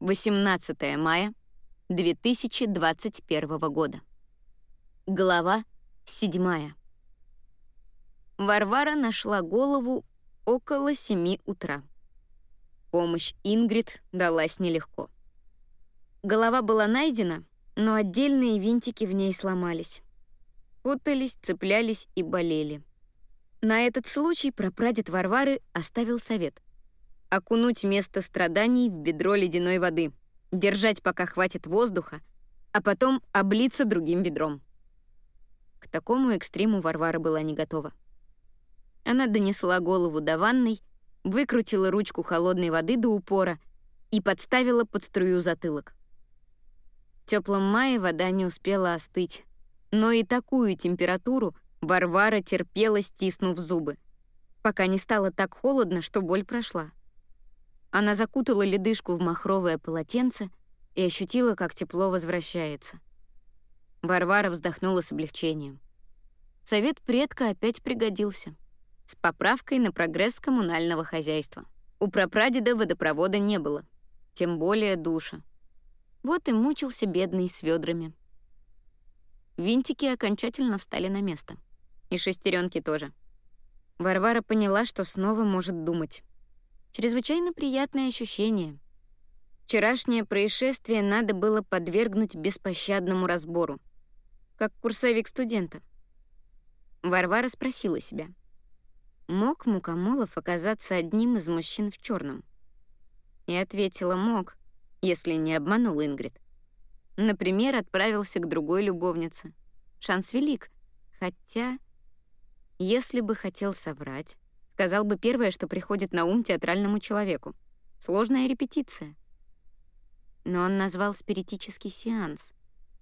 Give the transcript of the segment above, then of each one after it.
18 мая 2021 года. Глава 7. Варвара нашла голову около 7 утра. Помощь Ингрид далась нелегко. Голова была найдена, но отдельные винтики в ней сломались. Путались, цеплялись и болели. На этот случай прапрадед Варвары оставил совет — окунуть место страданий в бедро ледяной воды, держать, пока хватит воздуха, а потом облиться другим ведром. К такому экстриму Варвара была не готова. Она донесла голову до ванной, выкрутила ручку холодной воды до упора и подставила под струю затылок. В теплом мае вода не успела остыть, но и такую температуру Варвара терпела, стиснув зубы, пока не стало так холодно, что боль прошла. Она закутала ледышку в махровое полотенце и ощутила, как тепло возвращается. Варвара вздохнула с облегчением. Совет предка опять пригодился. С поправкой на прогресс коммунального хозяйства. У прапрадеда водопровода не было, тем более душа. Вот и мучился бедный с ведрами. Винтики окончательно встали на место. И шестеренки тоже. Варвара поняла, что снова может думать. Чрезвычайно приятное ощущение. Вчерашнее происшествие надо было подвергнуть беспощадному разбору, как курсовик студента. Варвара спросила себя, мог Мукамолов оказаться одним из мужчин в черном? И ответила, мог, если не обманул Ингрид. Например, отправился к другой любовнице. Шанс велик, хотя, если бы хотел соврать, Сказал бы первое, что приходит на ум театральному человеку. Сложная репетиция. Но он назвал спиритический сеанс.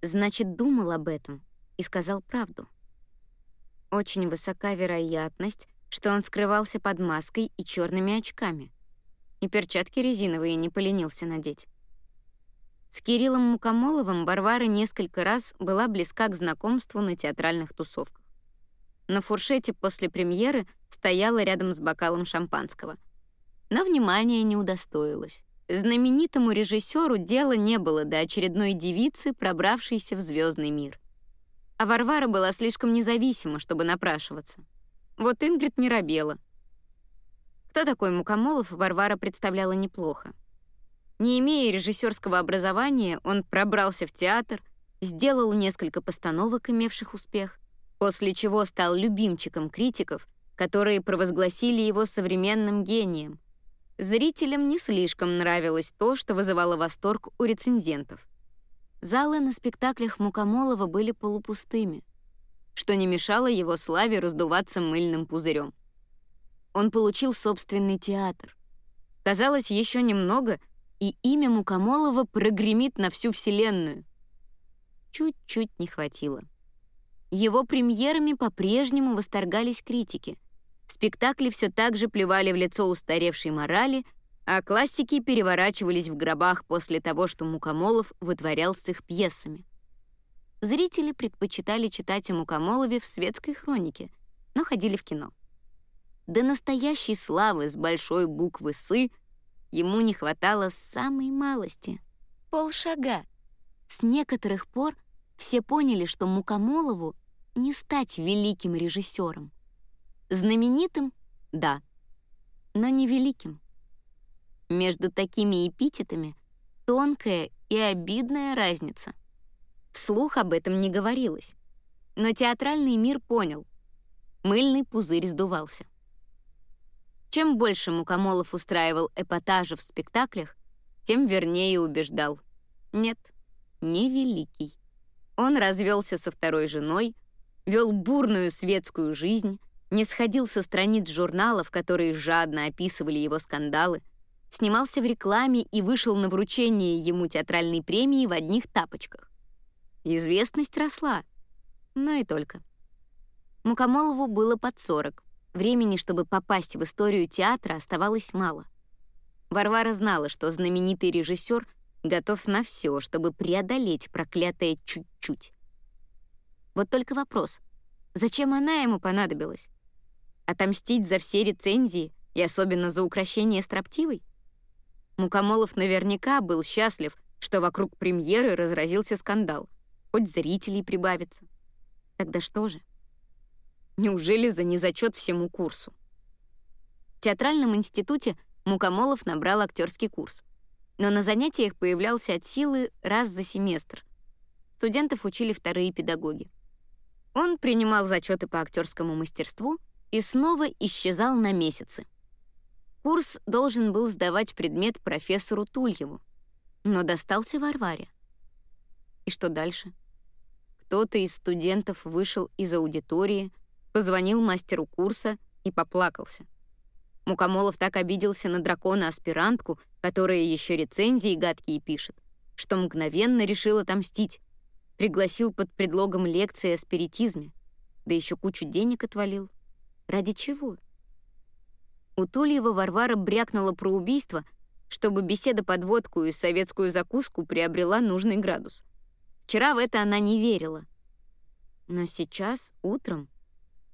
Значит, думал об этом и сказал правду. Очень высока вероятность, что он скрывался под маской и черными очками. И перчатки резиновые не поленился надеть. С Кириллом Мукомоловым Варвара несколько раз была близка к знакомству на театральных тусовках. На фуршете после премьеры стояла рядом с бокалом шампанского. Но внимания не удостоилась. Знаменитому режиссеру дела не было до очередной девицы, пробравшейся в звездный мир. А Варвара была слишком независима, чтобы напрашиваться. Вот Ингрид не. Кто такой Мукомолов, Варвара представляла неплохо. Не имея режиссерского образования, он пробрался в театр, сделал несколько постановок, имевших успех, после чего стал любимчиком критиков, которые провозгласили его современным гением. Зрителям не слишком нравилось то, что вызывало восторг у рецензентов. Залы на спектаклях Мукомолова были полупустыми, что не мешало его славе раздуваться мыльным пузырем. Он получил собственный театр. Казалось, еще немного, и имя Мукомолова прогремит на всю Вселенную. Чуть-чуть не хватило. Его премьерами по-прежнему восторгались критики. Спектакли все так же плевали в лицо устаревшей морали, а классики переворачивались в гробах после того, что Мукомолов вытворял с их пьесами. Зрители предпочитали читать о Мукомолове в светской хронике, но ходили в кино. До настоящей славы с большой буквы «сы» ему не хватало самой малости — полшага. С некоторых пор все поняли, что Мукомолову не стать великим режиссером. Знаменитым — да, но не великим. Между такими эпитетами тонкая и обидная разница. Вслух об этом не говорилось, но театральный мир понял. Мыльный пузырь сдувался. Чем больше Мукомолов устраивал эпатажа в спектаклях, тем вернее убеждал. Нет, не великий. Он развелся со второй женой, вел бурную светскую жизнь, не сходил со страниц журналов, которые жадно описывали его скандалы, снимался в рекламе и вышел на вручение ему театральной премии в одних тапочках. Известность росла, но и только. Мукомолову было под 40. Времени, чтобы попасть в историю театра, оставалось мало. Варвара знала, что знаменитый режиссер готов на все, чтобы преодолеть проклятое чуть-чуть. Вот только вопрос, зачем она ему понадобилась? Отомстить за все рецензии и особенно за украшение строптивой? Мукомолов наверняка был счастлив, что вокруг премьеры разразился скандал. Хоть зрителей прибавится. Тогда что же? Неужели за незачет всему курсу? В театральном институте Мукомолов набрал актерский курс. Но на занятиях появлялся от силы раз за семестр. Студентов учили вторые педагоги. Он принимал зачеты по актерскому мастерству и снова исчезал на месяцы. Курс должен был сдавать предмет профессору Тульеву, но достался Варваре. И что дальше? Кто-то из студентов вышел из аудитории, позвонил мастеру курса и поплакался. Мукомолов так обиделся на дракона-аспирантку, которая еще рецензии гадкие пишет, что мгновенно решил отомстить. Пригласил под предлогом лекции о спиритизме, да еще кучу денег отвалил. Ради чего? У Тульева Варвара брякнула про убийство, чтобы беседа под водку и советскую закуску приобрела нужный градус. Вчера в это она не верила. Но сейчас, утром,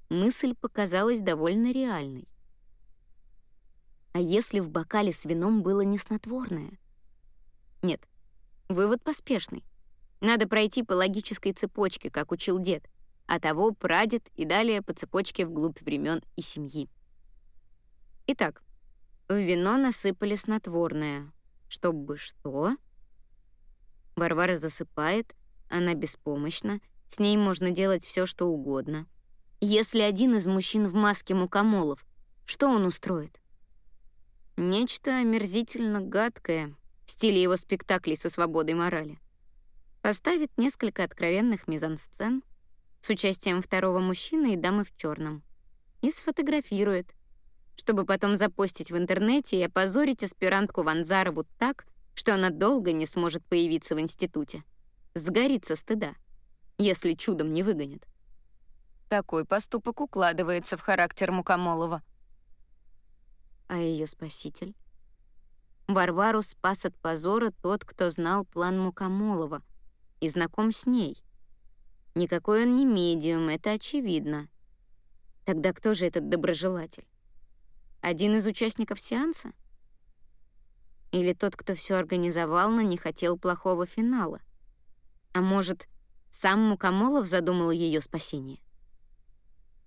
мысль показалась довольно реальной. А если в бокале с вином было не снотворное? Нет, вывод поспешный. Надо пройти по логической цепочке, как учил дед, а того прадед и далее по цепочке вглубь времен и семьи. Итак, в вино насыпали снотворное. Чтобы что? Варвара засыпает, она беспомощна, с ней можно делать все, что угодно. Если один из мужчин в маске мукомолов, что он устроит? Нечто омерзительно гадкое в стиле его спектаклей со свободой морали. Поставит несколько откровенных мизансцен с участием второго мужчины и дамы в черном и сфотографирует — чтобы потом запостить в интернете и опозорить аспирантку Ванзарову так, что она долго не сможет появиться в институте. Сгорится стыда, если чудом не выгонят. Такой поступок укладывается в характер Мукомолова. А ее спаситель? Варвару спас от позора тот, кто знал план Мукомолова и знаком с ней. Никакой он не медиум, это очевидно. Тогда кто же этот доброжелатель? Один из участников сеанса? Или тот, кто все организовал, но не хотел плохого финала? А может, сам Мукомолов задумал ее спасение?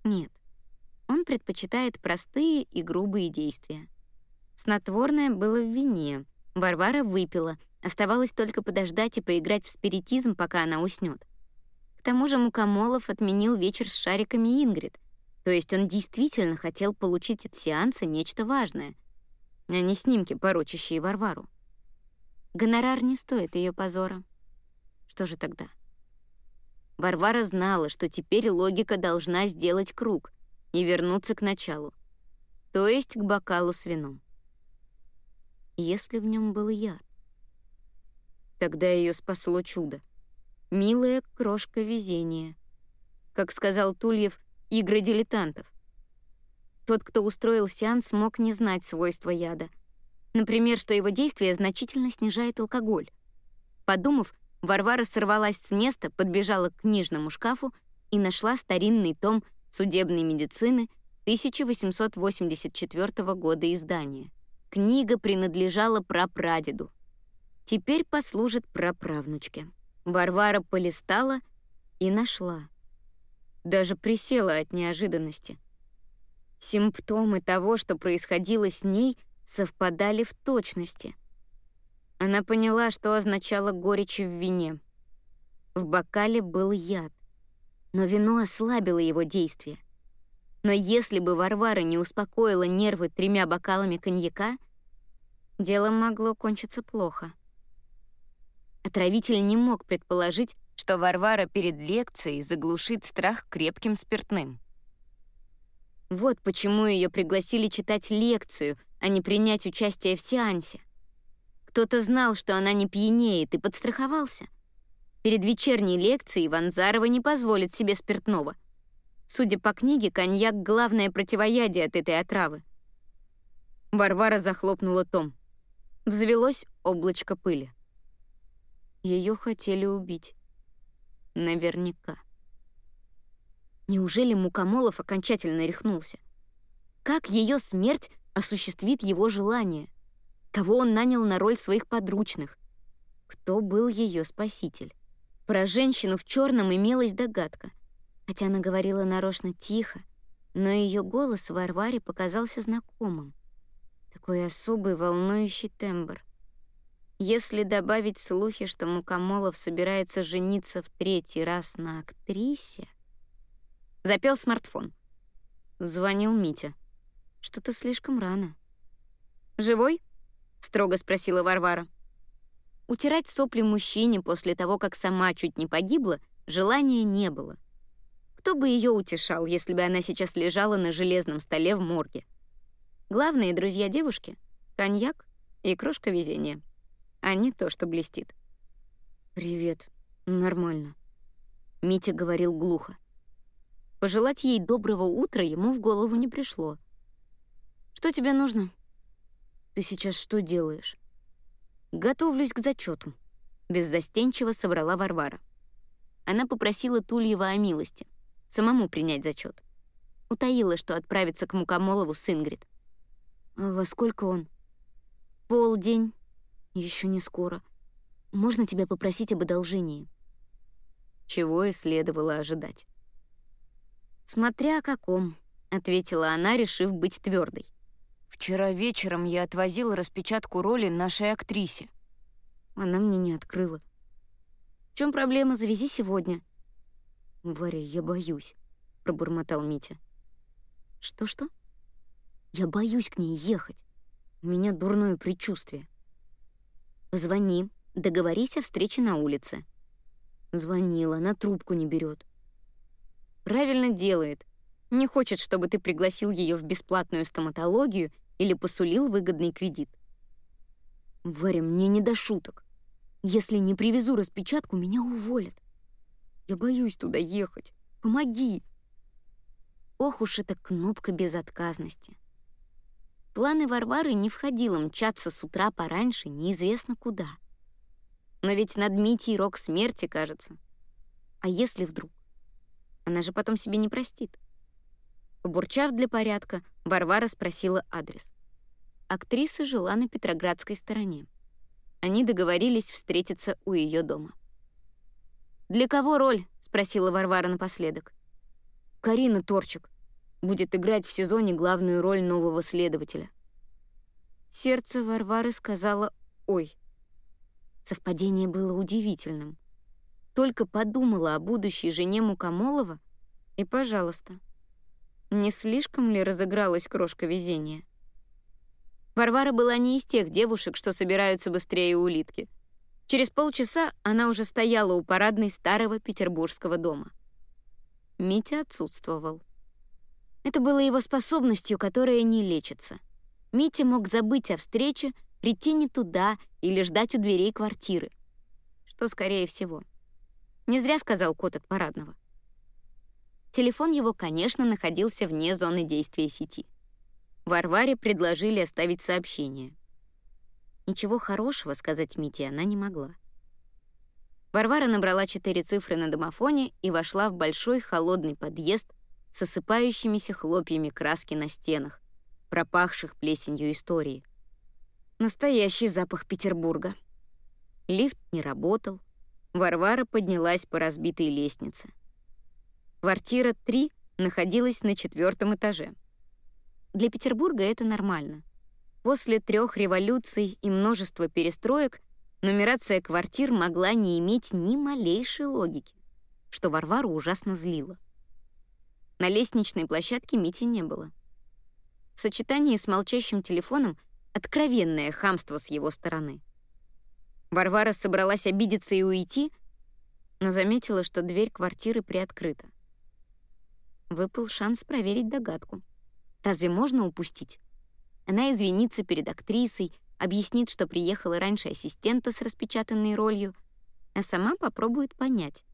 Нет, он предпочитает простые и грубые действия. Снотворное было в вине. Варвара выпила. Оставалось только подождать и поиграть в спиритизм, пока она уснет. Тому же Мукомолов отменил вечер с шариками Ингрид — то есть он действительно хотел получить от сеанса нечто важное, а не снимки, порочащие Варвару. Гонорар не стоит ее позора. Что же тогда? Варвара знала, что теперь логика должна сделать круг и вернуться к началу, то есть к бокалу с вином. Если в нем был яд, тогда ее спасло чудо. Милая крошка везения. Как сказал Тульев, игры дилетантов. Тот, кто устроил сеанс, мог не знать свойства яда. Например, что его действие значительно снижает алкоголь. Подумав, Варвара сорвалась с места, подбежала к книжному шкафу и нашла старинный том судебной медицины 1884 года издания. Книга принадлежала прапрадеду. Теперь послужит праправнучке. Варвара полистала и нашла даже присела от неожиданности. Симптомы того, что происходило с ней, совпадали в точности. Она поняла, что означало горечь в вине. В бокале был яд, но вино ослабило его действие. Но если бы Варвара не успокоила нервы тремя бокалами коньяка, дело могло кончиться плохо. Отравитель не мог предположить, что Варвара перед лекцией заглушит страх крепким спиртным. Вот почему ее пригласили читать лекцию, а не принять участие в сеансе. Кто-то знал, что она не пьянеет, и подстраховался. Перед вечерней лекцией Ванзарова не позволит себе спиртного. Судя по книге, коньяк — главное противоядие от этой отравы. Варвара захлопнула том. Взвелось облачко пыли. Ее хотели убить. Наверняка. Неужели Мукомолов окончательно рехнулся? Как ее смерть осуществит его желание? Кого он нанял на роль своих подручных? Кто был ее спаситель? Про женщину в черном имелась догадка, хотя она говорила нарочно тихо, но ее голос Варваре показался знакомым. Такой особый волнующий тембр. Если добавить слухи, что Мукамолов собирается жениться в третий раз на актрисе... Запел смартфон. Звонил Митя. Что-то слишком рано. «Живой?» — строго спросила Варвара. Утирать сопли мужчине после того, как сама чуть не погибла, желания не было. Кто бы ее утешал, если бы она сейчас лежала на железном столе в морге? Главные друзья девушки — коньяк и крошка везения, а не то, что блестит. «Привет. Нормально», — Митя говорил глухо. Пожелать ей доброго утра ему в голову не пришло. «Что тебе нужно?» «Ты сейчас что делаешь?» «Готовлюсь к зачету», — беззастенчиво соврала Варвара. Она попросила Тульева о милости, самому принять зачет. Утаила, что отправится к Мукомолову с Ингрид. «А во сколько он?» «Полдень. Еще не скоро. Можно тебя попросить об одолжении?» Чего и следовало ожидать. «Смотря о каком», — ответила она, решив быть твердой. Вчера вечером я отвозила распечатку роли нашей актрисе. Она мне не открыла. В чем проблема? Завези сегодня. Варя, я боюсь, пробормотал Митя. Что-что? Я боюсь к ней ехать. У меня дурное предчувствие. Позвони, договорись о встрече на улице. Звонила, на трубку не берет. Правильно делает. Не хочет, чтобы ты пригласил ее в бесплатную стоматологию или посулил выгодный кредит. Варя, мне не до шуток. Если не привезу распечатку, меня уволят. Я боюсь туда ехать. Помоги. Ох уж эта кнопка безотказности. Планы Варвары не входило мчаться с утра пораньше неизвестно куда. Но ведь над Митей рок смерти, кажется. А если вдруг? Она же потом себе не простит. Побурчав для порядка, Варвара спросила адрес. Актриса жила на Петроградской стороне. Они договорились встретиться у ее дома. «Для кого роль?» — спросила Варвара напоследок. «Карина Торчик. Будет играть в сезоне главную роль нового следователя». Сердце Варвары сказала «Ой». Совпадение было удивительным. Только подумала о будущей жене Мукомолова, и, пожалуйста, не слишком ли разыгралась крошка везения? Варвара была не из тех девушек, что собираются быстрее улитки. Через полчаса она уже стояла у парадной старого петербургского дома. Митя отсутствовал. Это было его способностью, которая не лечится. Митя мог забыть о встрече, прийти не туда или ждать у дверей квартиры. Что скорее всего. Не зря сказал кот от парадного. Телефон его, конечно, находился вне зоны действия сети. Варваре предложили оставить сообщение. Ничего хорошего сказать Мите она не могла. Варвара набрала четыре цифры на домофоне и вошла в большой холодный подъезд с осыпающимися хлопьями краски на стенах, пропахших плесенью истории. Настоящий запах Петербурга. Лифт не работал. Варвара поднялась по разбитой лестнице. Квартира 3 находилась на четвертом этаже. Для Петербурга это нормально. После трех революций и множества перестроек нумерация квартир могла не иметь ни малейшей логики, что Варвару ужасно злило. На лестничной площадке Мити не было. В сочетании с молчащим телефоном откровенное хамство с его стороны. Варвара собралась обидеться и уйти, но заметила, что дверь квартиры приоткрыта. Выпал шанс проверить догадку. Разве можно упустить? Она извинится перед актрисой, объяснит, что приехала раньше ассистента с распечатанной ролью, а сама попробует понять.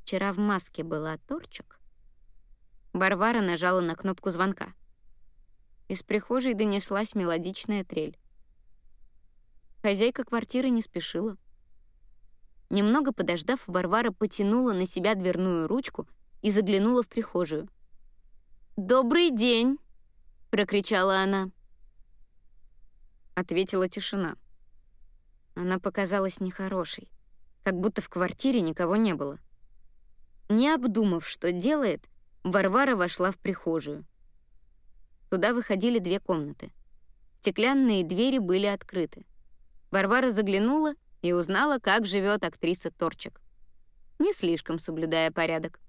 Вчера в маске была торчок. Варвара нажала на кнопку звонка. Из прихожей донеслась мелодичная трель. Хозяйка квартиры не спешила. Немного подождав, Варвара потянула на себя дверную ручку и заглянула в прихожую. «Добрый день!» — прокричала она. ответила тишина. Она показалась нехорошей, как будто в квартире никого не было. Не обдумав, что делает, Варвара вошла в прихожую. Туда выходили две комнаты. Стеклянные двери были открыты. Варвара заглянула и узнала, как живет актриса Торчик. Не слишком соблюдая порядок.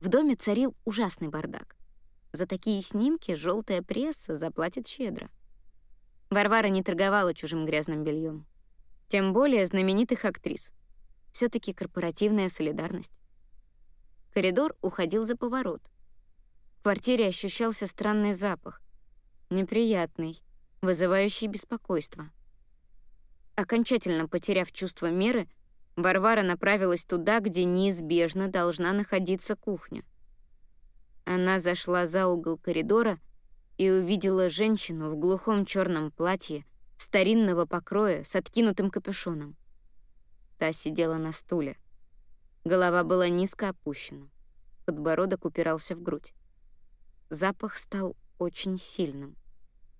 В доме царил ужасный бардак. За такие снимки желтая пресса заплатит щедро. Варвара не торговала чужим грязным бельем. Тем более знаменитых актрис. все таки корпоративная солидарность. Коридор уходил за поворот. В квартире ощущался странный запах. Неприятный, вызывающий беспокойство. Окончательно потеряв чувство меры, Варвара направилась туда, где неизбежно должна находиться кухня. Она зашла за угол коридора и увидела женщину в глухом черном платье старинного покроя с откинутым капюшоном. Та сидела на стуле. Голова была низко опущена. Подбородок упирался в грудь. Запах стал очень сильным.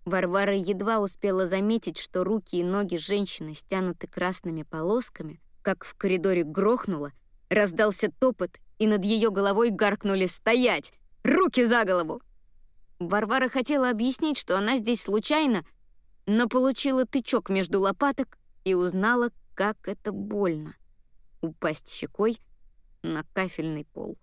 Варвара едва успела заметить, что руки и ноги женщины стянуты красными полосками, как в коридоре грохнуло, раздался топот, и над ее головой гаркнули «Стоять! Руки за голову!» Варвара хотела объяснить, что она здесь случайно, но получила тычок между лопаток и узнала, как это больно — упасть щекой на кафельный пол.